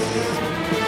Música